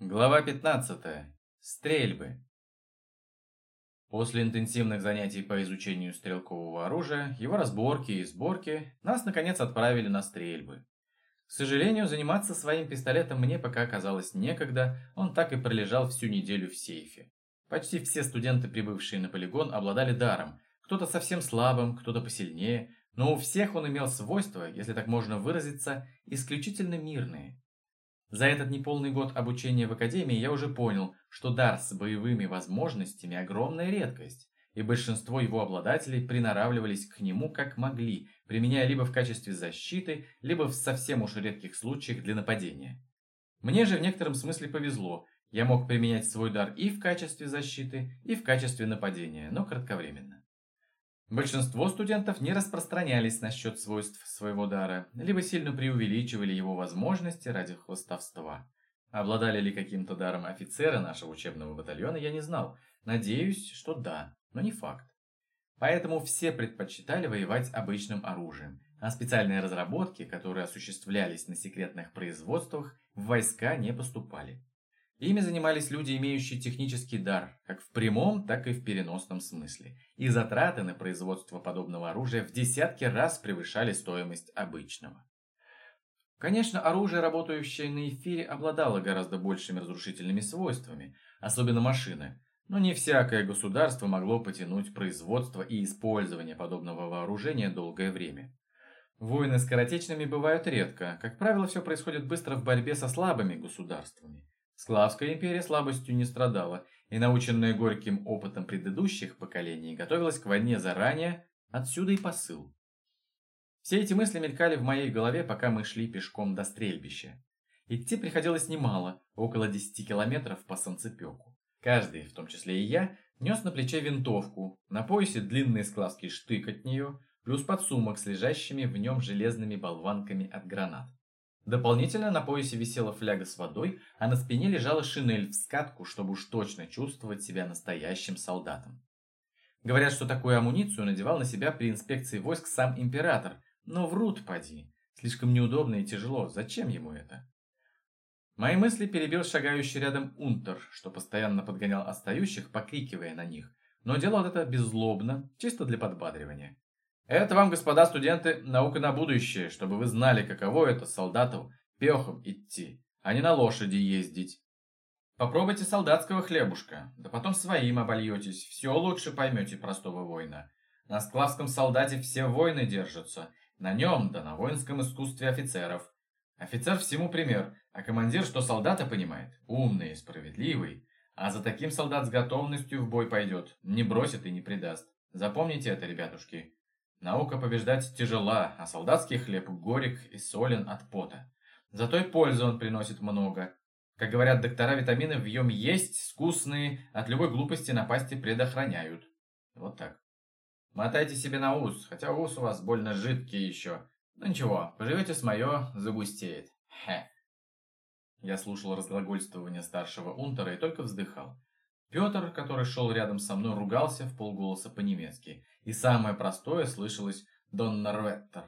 Глава 15. Стрельбы. После интенсивных занятий по изучению стрелкового оружия, его разборки и сборки, нас наконец отправили на стрельбы. К сожалению, заниматься своим пистолетом мне пока оказалось некогда, он так и пролежал всю неделю в сейфе. Почти все студенты, прибывшие на полигон, обладали даром, кто-то совсем слабым, кто-то посильнее, но у всех он имел свойства, если так можно выразиться, исключительно мирные. За этот неполный год обучения в академии я уже понял, что дар с боевыми возможностями – огромная редкость, и большинство его обладателей приноравливались к нему как могли, применяя либо в качестве защиты, либо в совсем уж редких случаях для нападения. Мне же в некотором смысле повезло, я мог применять свой дар и в качестве защиты, и в качестве нападения, но кратковременно. Большинство студентов не распространялись насчет свойств своего дара, либо сильно преувеличивали его возможности ради хвостовства. Обладали ли каким-то даром офицеры нашего учебного батальона, я не знал. Надеюсь, что да, но не факт. Поэтому все предпочитали воевать обычным оружием, а специальные разработки, которые осуществлялись на секретных производствах, в войска не поступали. Ими занимались люди, имеющие технический дар, как в прямом, так и в переносном смысле, и затраты на производство подобного оружия в десятки раз превышали стоимость обычного. Конечно, оружие, работающее на эфире, обладало гораздо большими разрушительными свойствами, особенно машины, но не всякое государство могло потянуть производство и использование подобного вооружения долгое время. Войны скоротечными бывают редко, как правило, все происходит быстро в борьбе со слабыми государствами. Славская империя слабостью не страдала, и наученная горьким опытом предыдущих поколений готовилась к войне заранее, отсюда и посыл. Все эти мысли мелькали в моей голове, пока мы шли пешком до стрельбища. Идти приходилось немало, около 10 километров по санцепеку. Каждый, в том числе и я, нес на плече винтовку, на поясе длинный склавский штык от нее, плюс подсумок с лежащими в нем железными болванками от гранат. Дополнительно на поясе висела фляга с водой, а на спине лежала шинель в скатку, чтобы уж точно чувствовать себя настоящим солдатом. Говорят, что такую амуницию надевал на себя при инспекции войск сам император, но врут поди. Слишком неудобно и тяжело, зачем ему это? Мои мысли перебил шагающий рядом унтер, что постоянно подгонял остающих, покрикивая на них, но делал это беззлобно, чисто для подбадривания. Это вам, господа студенты, наука на будущее, чтобы вы знали, каково это солдату пехом идти, а не на лошади ездить. Попробуйте солдатского хлебушка, да потом своим обольетесь, все лучше поймете простого воина. На склавском солдате все войны держатся, на нем, да на воинском искусстве офицеров. Офицер всему пример, а командир, что солдата понимает, умный, справедливый, а за таким солдат с готовностью в бой пойдет, не бросит и не предаст. Запомните это, ребятушки. Наука побеждать тяжела, а солдатский хлеб горек и солен от пота. Зато и пользы он приносит много. Как говорят доктора, витамины в нем есть, вкусные, от любой глупости напасти предохраняют. Вот так. Мотайте себе на ус, хотя ус у вас больно жидкий еще. Ну ничего, поживете с мое, загустеет. Хе. Я слушал разглагольствование старшего унтера и только вздыхал. Петр, который шел рядом со мной, ругался в полголоса по-немецки, и самое простое слышалось «Доннерветтер».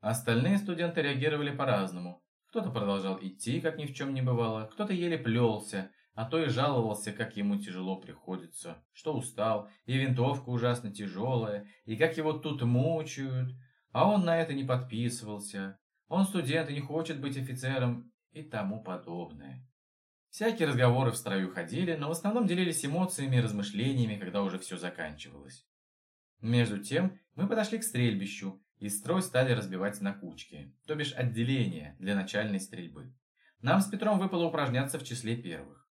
Остальные студенты реагировали по-разному. Кто-то продолжал идти, как ни в чем не бывало, кто-то еле плелся, а то и жаловался, как ему тяжело приходится, что устал, и винтовка ужасно тяжелая, и как его тут мучают, а он на это не подписывался. Он студент и не хочет быть офицером и тому подобное. Всякие разговоры в строю ходили, но в основном делились эмоциями и размышлениями, когда уже все заканчивалось. Между тем, мы подошли к стрельбищу, и строй стали разбивать на кучки, то бишь отделения для начальной стрельбы. Нам с Петром выпало упражняться в числе первых.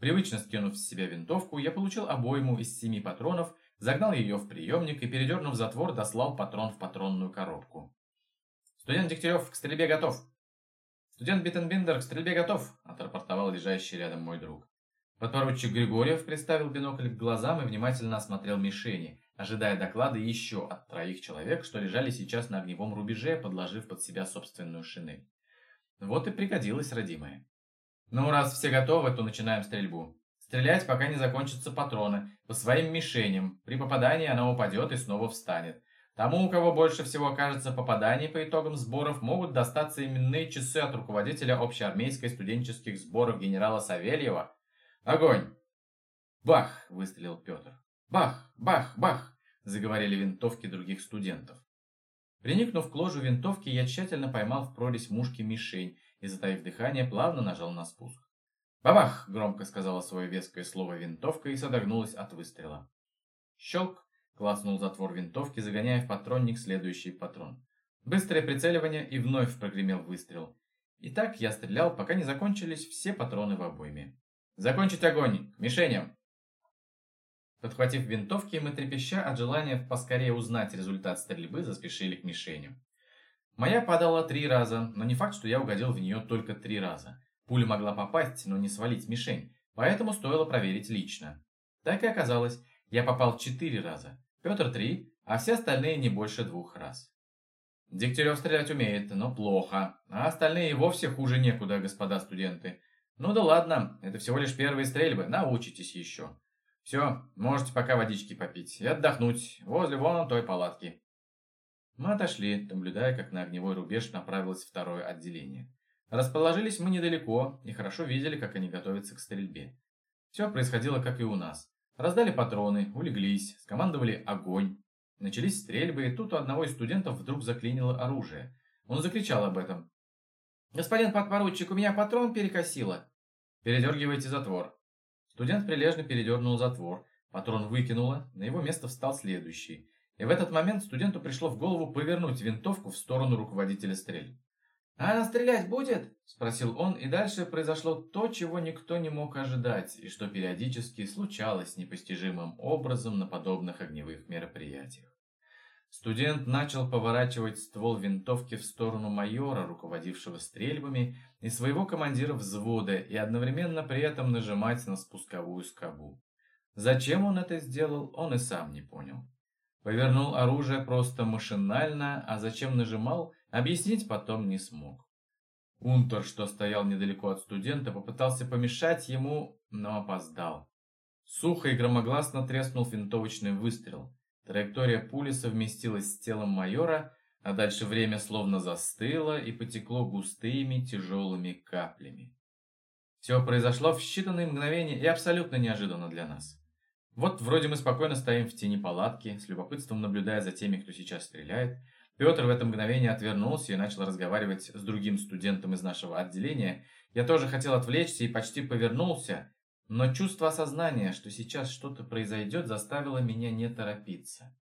Привычно скинув с себя винтовку, я получил обойму из семи патронов, загнал ее в приемник и, передернув затвор, дослал патрон в ствольную коробку. «Студент Дегтярев к стрельбе готов!» «Студент Биттенбиндер к стрельбе готов!» – отрапортовал лежащий рядом мой друг. Подпоручик Григорьев приставил бинокль к глазам и внимательно осмотрел мишени, ожидая доклада еще от троих человек, что лежали сейчас на огневом рубеже, подложив под себя собственную шинель. Вот и пригодилась родимая. «Ну, раз все готовы, то начинаем стрельбу. Стрелять, пока не закончатся патроны, по своим мишеням. При попадании она упадет и снова встанет. Тому, у кого больше всего окажется попаданий по итогам сборов, могут достаться именные часы от руководителя общеармейской студенческих сборов генерала Савельева. Огонь! Бах! выстрелил Петр. Бах! Бах! Бах! заговорили винтовки других студентов. Приникнув к ложу винтовки, я тщательно поймал в прорезь мушки мишень и, затаив дыхание, плавно нажал на спуск. «Бабах!» — громко сказала свое веское слово винтовка и содрогнулась от выстрела. Щелк! Класснул затвор винтовки, загоняя в патронник следующий патрон. Быстрое прицеливание и вновь прогремел выстрел. И так я стрелял, пока не закончились все патроны в обойме. «Закончить огонь! К мишеням!» Подхватив винтовки, мы трепеща от желания поскорее узнать результат стрельбы, заспешили к мишеням. Моя падала три раза, но не факт, что я угодил в нее только три раза. Пуля могла попасть, но не свалить мишень, поэтому стоило проверить лично. Так и оказалось, я попал четыре раза, Петр три, а все остальные не больше двух раз. Дегтярев стрелять умеет, но плохо, а остальные вовсе хуже некуда, господа студенты. Ну да ладно, это всего лишь первые стрельбы, научитесь еще. Все, можете пока водички попить и отдохнуть возле вон той палатки. Мы отошли, наблюдая, как на огневой рубеж направилось второе отделение. Расположились мы недалеко и хорошо видели, как они готовятся к стрельбе. Все происходило, как и у нас. Раздали патроны, улеглись, скомандовали огонь. Начались стрельбы, и тут у одного из студентов вдруг заклинило оружие. Он закричал об этом. «Господин подпоручик, у меня патрон перекосило!» «Передергивайте затвор», Студент прилежно передернул затвор, патрон выкинуло, на его место встал следующий. И в этот момент студенту пришло в голову повернуть винтовку в сторону руководителя стрельб. «А она стрелять будет?» – спросил он, и дальше произошло то, чего никто не мог ожидать, и что периодически случалось непостижимым образом на подобных огневых мероприятиях. Студент начал поворачивать ствол винтовки в сторону майора, руководившего стрельбами, и своего командира взвода, и одновременно при этом нажимать на спусковую скобу. Зачем он это сделал, он и сам не понял. Повернул оружие просто машинально, а зачем нажимал, объяснить потом не смог. Унтер, что стоял недалеко от студента, попытался помешать ему, но опоздал. Сухо и громогласно треснул винтовочный выстрел. Траектория пули совместилась с телом майора, а дальше время словно застыло и потекло густыми тяжелыми каплями. Все произошло в считанные мгновения и абсолютно неожиданно для нас. Вот вроде мы спокойно стоим в тени палатки, с любопытством наблюдая за теми, кто сейчас стреляет. Петр в это мгновение отвернулся и начал разговаривать с другим студентом из нашего отделения. Я тоже хотел отвлечься и почти повернулся, но чувство осознания, что сейчас что-то произойдет, заставило меня не торопиться.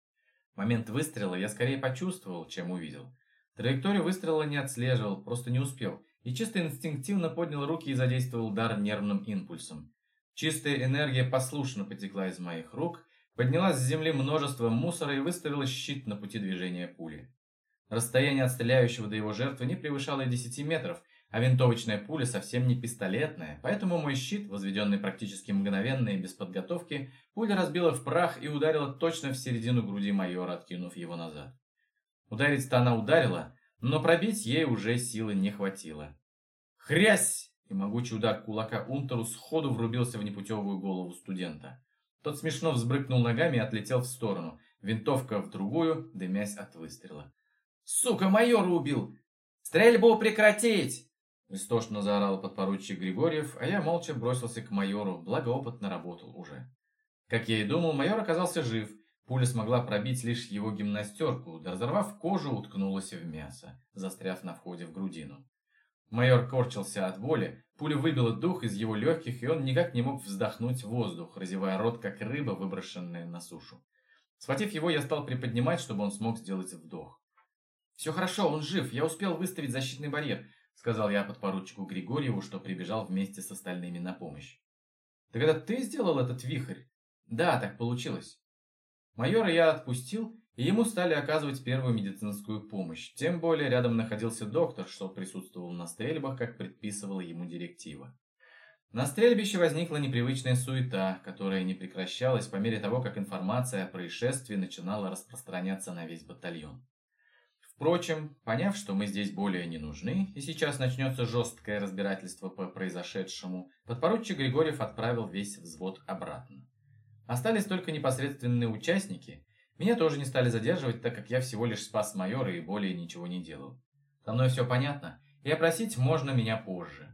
Момент выстрела я скорее почувствовал, чем увидел. Траекторию выстрела не отслеживал, просто не успел, и чисто инстинктивно поднял руки и задействовал удар нервным импульсом. Чистая энергия послушно потекла из моих рук, поднялась с земли множество мусора и выставила щит на пути движения пули. Расстояние от стреляющего до его жертвы не превышало 10 метров, а винтовочная пуля совсем не пистолетная, поэтому мой щит, возведенный практически мгновенно и без подготовки, пуля разбила в прах и ударила точно в середину груди майора, откинув его назад. Ударить-то она ударила, но пробить ей уже силы не хватило. Хрясь! И могучий удар кулака Унтеру сходу врубился в непутевую голову студента. Тот смешно взбрыкнул ногами и отлетел в сторону, винтовка в другую, дымясь от выстрела. «Сука, майора убил! Стрельбу прекратить!» Истошно заорал подпоручик Григорьев, а я молча бросился к майору, благо опытно работал уже. Как я и думал, майор оказался жив. Пуля смогла пробить лишь его гимнастерку, да разорвав кожу, уткнулась в мясо, застряв на входе в грудину. Майор корчился от боли, пуля выбила дух из его легких, и он никак не мог вздохнуть воздух, разевая рот, как рыба, выброшенная на сушу. Схватив его, я стал приподнимать, чтобы он смог сделать вдох. «Все хорошо, он жив, я успел выставить защитный барьер. — сказал я подпоручику Григорьеву, что прибежал вместе с остальными на помощь. «Так это ты сделал этот вихрь?» «Да, так получилось». Майора я отпустил, и ему стали оказывать первую медицинскую помощь. Тем более рядом находился доктор, что присутствовал на стрельбах, как предписывала ему директива. На стрельбище возникла непривычная суета, которая не прекращалась по мере того, как информация о происшествии начинала распространяться на весь батальон. Впрочем, поняв, что мы здесь более не нужны, и сейчас начнется жесткое разбирательство по произошедшему, подпоручик Григорьев отправил весь взвод обратно. Остались только непосредственные участники, Меня тоже не стали задерживать, так как я всего лишь спас майора и более ничего не делал. Со мной все понятно, и опросить можно меня позже.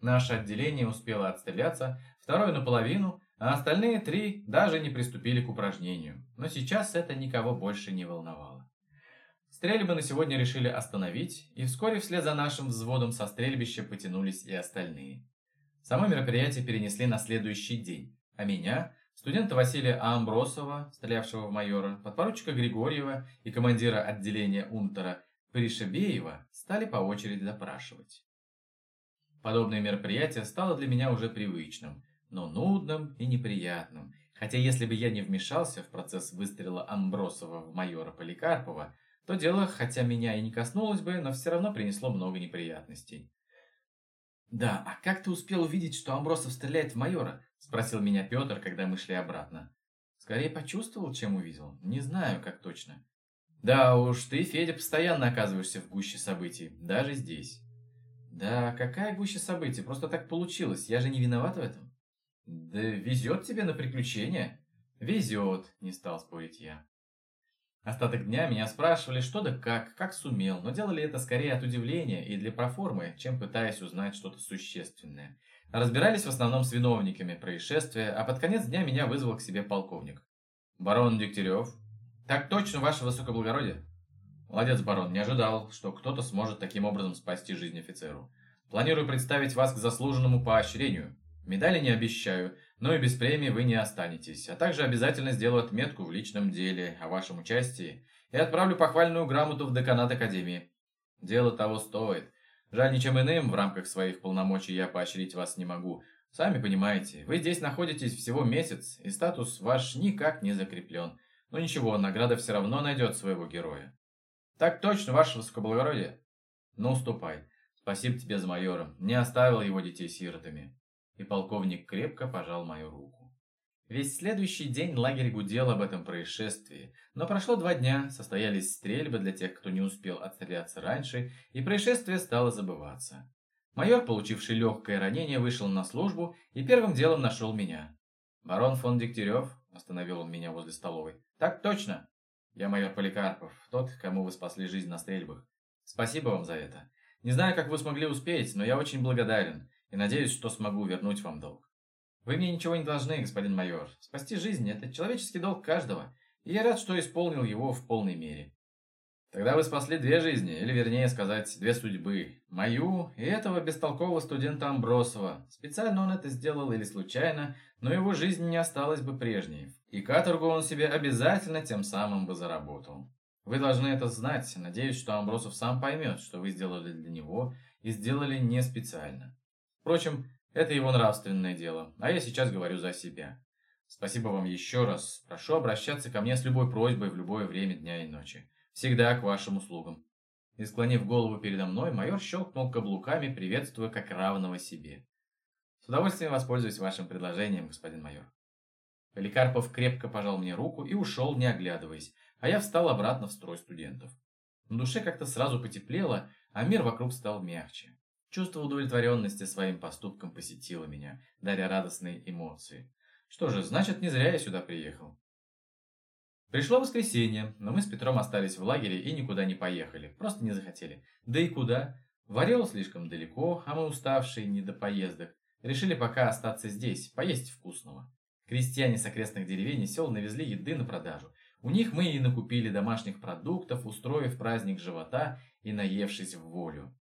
Наше отделение успело отстреляться, второе наполовину, а остальные три даже не приступили к упражнению. Но сейчас это никого больше не волновало. Стрельбы на сегодня решили остановить, и вскоре вслед за нашим взводом со стрельбища потянулись и остальные. Само мероприятие перенесли на следующий день, а меня, студента Василия Амбросова, стрелявшего в майора, подпоручика Григорьева и командира отделения Унтера Пришебеева, стали по очереди допрашивать. Подобное мероприятие стало для меня уже привычным, но нудным и неприятным, хотя если бы я не вмешался в процесс выстрела Амбросова в майора Поликарпова, то дело, хотя меня и не коснулось бы, но все равно принесло много неприятностей. «Да, а как ты успел увидеть, что Амбросов стреляет в майора?» – спросил меня Петр, когда мы шли обратно. «Скорее почувствовал, чем увидел. Не знаю, как точно». «Да уж, ты, Федя, постоянно оказываешься в гуще событий, даже здесь». «Да какая гуща событий? Просто так получилось. Я же не виноват в этом». «Да везет тебе на приключения». «Везет», – не стал спорить я. Остаток дня меня спрашивали, что да как, как сумел, но делали это скорее от удивления и для проформы, чем пытаясь узнать что-то существенное. Разбирались в основном с виновниками происшествия, а под конец дня меня вызвал к себе полковник. «Барон Дегтярев?» «Так точно, ваше высокоблагородие!» «Молодец, барон, не ожидал, что кто-то сможет таким образом спасти жизнь офицеру. Планирую представить вас к заслуженному поощрению. Медали не обещаю, но и без премии вы не останетесь, а также обязательно сделаю отметку в личном деле о вашем участии и отправлю похвальную грамоту в деканат Академии. Дело того стоит. Жаль, ничем иным в рамках своих полномочий я поощрить вас не могу. Сами понимаете, вы здесь находитесь всего месяц, и статус ваш никак не закреплен. Но ничего, награда все равно найдет своего героя. Так точно, ваше высокоблагородие. Ну, ступай. Спасибо тебе за майором. Не оставил его детей сиротами и полковник крепко пожал мою руку. Весь следующий день лагерь гудел об этом происшествии, но прошло два дня, состоялись стрельбы для тех, кто не успел отстреляться раньше, и происшествие стало забываться. Майор, получивший легкое ранение, вышел на службу и первым делом нашел меня. «Барон фон Дегтярев?» – остановил он меня возле столовой. «Так точно!» «Я майор Поликарпов, тот, кому вы спасли жизнь на стрельбах. Спасибо вам за это. Не знаю, как вы смогли успеть, но я очень благодарен и надеюсь, что смогу вернуть вам долг. Вы мне ничего не должны, господин майор. Спасти жизнь – это человеческий долг каждого, и я рад, что исполнил его в полной мере. Тогда вы спасли две жизни, или вернее сказать, две судьбы. Мою и этого бестолкового студента Амбросова. Специально он это сделал или случайно, но его жизнь не осталась бы прежней. И каторгу он себе обязательно тем самым бы заработал. Вы должны это знать. Надеюсь, что Амбросов сам поймет, что вы сделали для него и сделали не специально. Впрочем, это его нравственное дело, а я сейчас говорю за себя. Спасибо вам еще раз. Прошу обращаться ко мне с любой просьбой в любое время дня и ночи. Всегда к вашим услугам. И склонив голову передо мной, майор щелкнул каблуками, приветствуя как равного себе. С удовольствием воспользуюсь вашим предложением, господин майор. Поликарпов крепко пожал мне руку и ушел, не оглядываясь, а я встал обратно в строй студентов. На душе как-то сразу потеплело, а мир вокруг стал мягче. Чувство удовлетворенности своим поступком посетило меня, даря радостные эмоции. Что же, значит, не зря я сюда приехал. Пришло воскресенье, но мы с Петром остались в лагере и никуда не поехали, просто не захотели. Да и куда? В слишком далеко, а мы уставшие, не до поездок. Решили пока остаться здесь, поесть вкусного. Крестьяне с окрестных деревень и сел навезли еды на продажу. У них мы и накупили домашних продуктов, устроив праздник живота и наевшись в волю.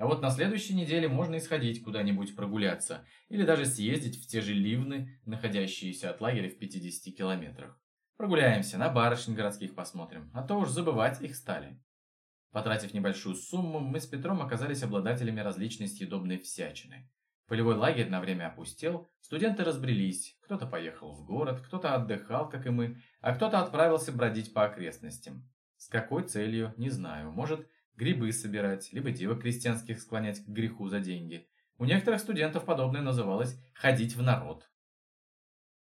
А вот на следующей неделе можно исходить куда-нибудь прогуляться, или даже съездить в те же ливны, находящиеся от лагеря в 50 километрах. Прогуляемся, на барышень городских посмотрим, а то уж забывать их стали. Потратив небольшую сумму, мы с Петром оказались обладателями различной съедобной всячины. Полевой лагерь на время опустел, студенты разбрелись, кто-то поехал в город, кто-то отдыхал, как и мы, а кто-то отправился бродить по окрестностям. С какой целью, не знаю, может, грибы собирать, либо девок крестьянских склонять к греху за деньги. У некоторых студентов подобное называлось «ходить в народ».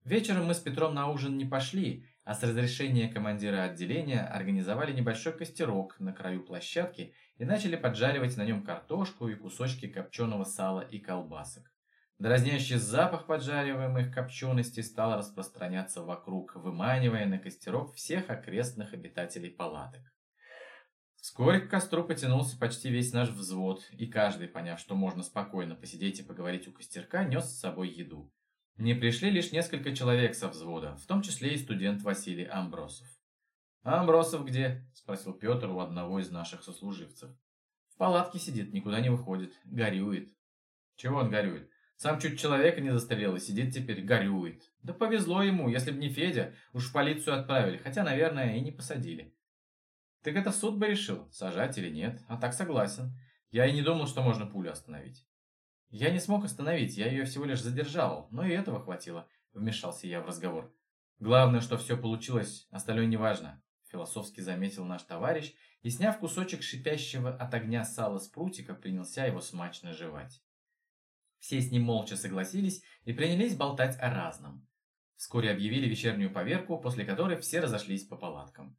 Вечером мы с Петром на ужин не пошли, а с разрешения командира отделения организовали небольшой костерок на краю площадки и начали поджаривать на нем картошку и кусочки копченого сала и колбасок. Дразнящий запах поджариваемых копченостей стал распространяться вокруг, выманивая на костерок всех окрестных обитателей палаток. Вскоре к костру потянулся почти весь наш взвод, и каждый, поняв, что можно спокойно посидеть и поговорить у костерка, нес с собой еду. Не пришли лишь несколько человек со взвода, в том числе и студент Василий Амбросов. «А Амбросов где?» – спросил Петр у одного из наших сослуживцев. «В палатке сидит, никуда не выходит, горюет». «Чего он горюет? Сам чуть человека не застрелил и сидит теперь, горюет. Да повезло ему, если б не Федя, уж в полицию отправили, хотя, наверное, и не посадили». «Так это суд бы решил, сажать или нет, а так согласен. Я и не думал, что можно пулю остановить». «Я не смог остановить, я ее всего лишь задержал, но и этого хватило», — вмешался я в разговор. «Главное, что все получилось, остальное неважно», — философски заметил наш товарищ и, сняв кусочек шипящего от огня сала с прутика, принялся его смачно жевать. Все с ним молча согласились и принялись болтать о разном. Вскоре объявили вечернюю поверку, после которой все разошлись по палаткам.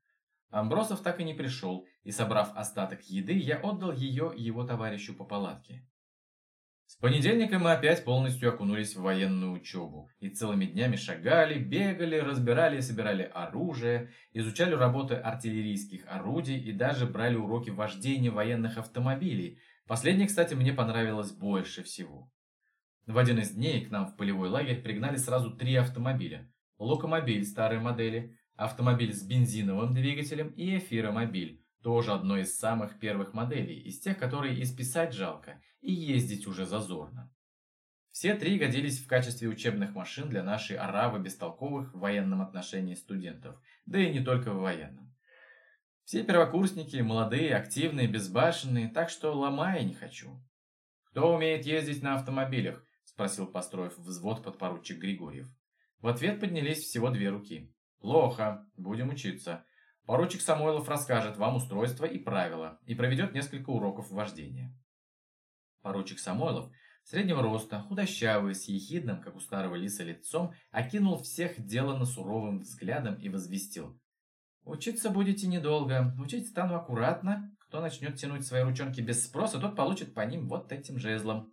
Амбросов так и не пришел, и, собрав остаток еды, я отдал ее его товарищу по палатке. С понедельника мы опять полностью окунулись в военную учебу и целыми днями шагали, бегали, разбирали и собирали оружие, изучали работы артиллерийских орудий и даже брали уроки вождения военных автомобилей. Последнее, кстати, мне понравилось больше всего. В один из дней к нам в полевой лагерь пригнали сразу три автомобиля. Локомобиль старой модели, автомобиль с бензиновым двигателем и эфиромобиль, тоже одной из самых первых моделей, из тех, которые исписать жалко, и ездить уже зазорно. Все три годились в качестве учебных машин для нашей оравы бестолковых в военном отношении студентов, да и не только в военном. Все первокурсники, молодые, активные, безбашенные, так что ломая не хочу. «Кто умеет ездить на автомобилях?» – спросил, построив взвод подпоручик Григорьев. В ответ поднялись всего две руки. «Плохо, будем учиться. Поручик Самойлов расскажет вам устройство и правила и проведет несколько уроков вождения. Поручик Самойлов, среднего роста, худощавый, с ехидным, как у старого лиса, лицом, окинул всех делано суровым взглядом и возвестил. «Учиться будете недолго, учить стану аккуратно. Кто начнет тянуть свои ручонки без спроса, тот получит по ним вот этим жезлом».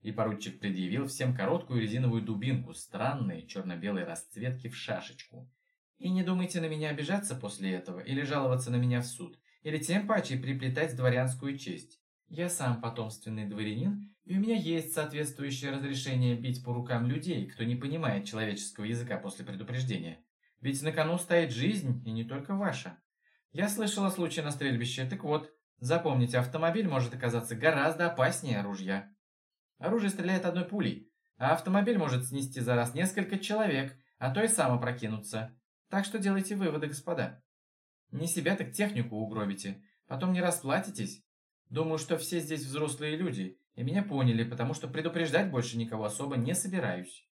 И поручик предъявил всем короткую резиновую дубинку странной черно-белой расцветки в шашечку. И не думайте на меня обижаться после этого, или жаловаться на меня в суд, или тем паче приплетать дворянскую честь. Я сам потомственный дворянин, и у меня есть соответствующее разрешение бить по рукам людей, кто не понимает человеческого языка после предупреждения. Ведь на кону стоит жизнь, и не только ваша. Я слышал о случае на стрельбище, так вот, запомните, автомобиль может оказаться гораздо опаснее ружья. Оружие стреляет одной пулей, а автомобиль может снести за раз несколько человек, а то и сам опрокинуться. Так что делайте выводы, господа. Не себя, так технику угробите. Потом не расплатитесь. Думаю, что все здесь взрослые люди, и меня поняли, потому что предупреждать больше никого особо не собираюсь.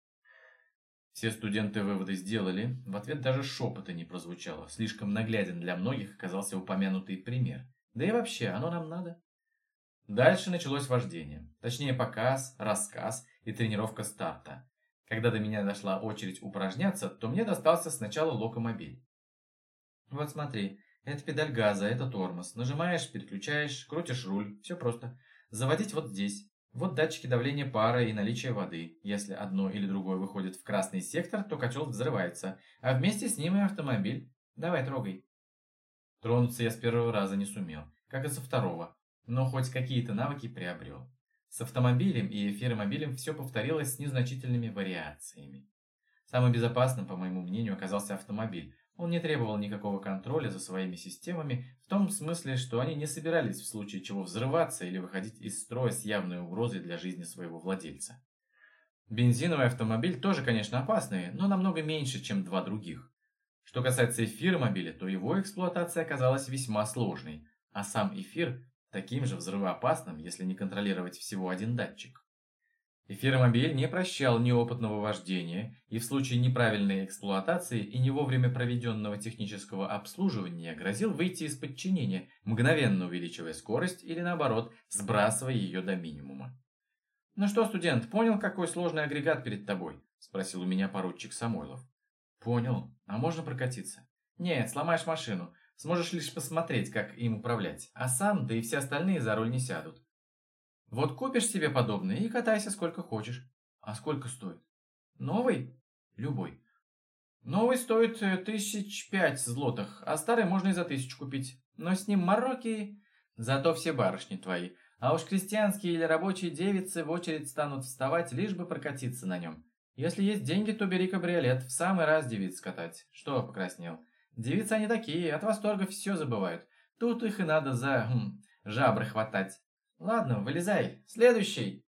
Все студенты выводы сделали, в ответ даже шепота не прозвучало. Слишком нагляден для многих оказался упомянутый пример. Да и вообще, оно нам надо. Дальше началось вождение. Точнее, показ, рассказ и тренировка старта. Когда до меня дошла очередь упражняться, то мне достался сначала локомобиль. Вот смотри, это педаль газа, это тормоз. Нажимаешь, переключаешь, крутишь руль. Все просто. Заводить вот здесь. Вот датчики давления пара и наличия воды. Если одно или другое выходит в красный сектор, то котел взрывается, а вместе с ним и автомобиль. Давай, трогай. Тронуться я с первого раза не сумел, как и со второго, но хоть какие-то навыки приобрел. С автомобилем и эфиромобилем все повторилось с незначительными вариациями. Самым безопасным, по моему мнению, оказался автомобиль. Он не требовал никакого контроля за своими системами, в том смысле, что они не собирались в случае чего взрываться или выходить из строя с явной угрозой для жизни своего владельца. Бензиновый автомобиль тоже, конечно, опасный, но намного меньше, чем два других. Что касается эфиромобиля, то его эксплуатация оказалась весьма сложной, а сам эфир таким же взрывоопасным, если не контролировать всего один датчик. Эфиромобиль не прощал неопытного вождения и в случае неправильной эксплуатации и не вовремя проведенного технического обслуживания грозил выйти из подчинения, мгновенно увеличивая скорость или наоборот, сбрасывая ее до минимума. «Ну что, студент, понял, какой сложный агрегат перед тобой?» – спросил у меня поручик Самойлов. «Понял. А можно прокатиться?» «Нет, сломаешь машину. Сможешь лишь посмотреть, как им управлять, а сам, да и все остальные за руль не сядут. Вот купишь себе подобное и катайся сколько хочешь. А сколько стоит? Новый? Любой. Новый стоит э, тысяч пять злотых, а старый можно и за тысячу купить. Но с ним мороки. Зато все барышни твои. А уж крестьянские или рабочие девицы в очередь станут вставать, лишь бы прокатиться на нем. Если есть деньги, то бери кабриолет, в самый раз девиц катать. Что покраснел? Девицы они такие, от восторга все забывают. Тут их и надо за хм, жабры хватать. Ладно, вылезай. Следующий.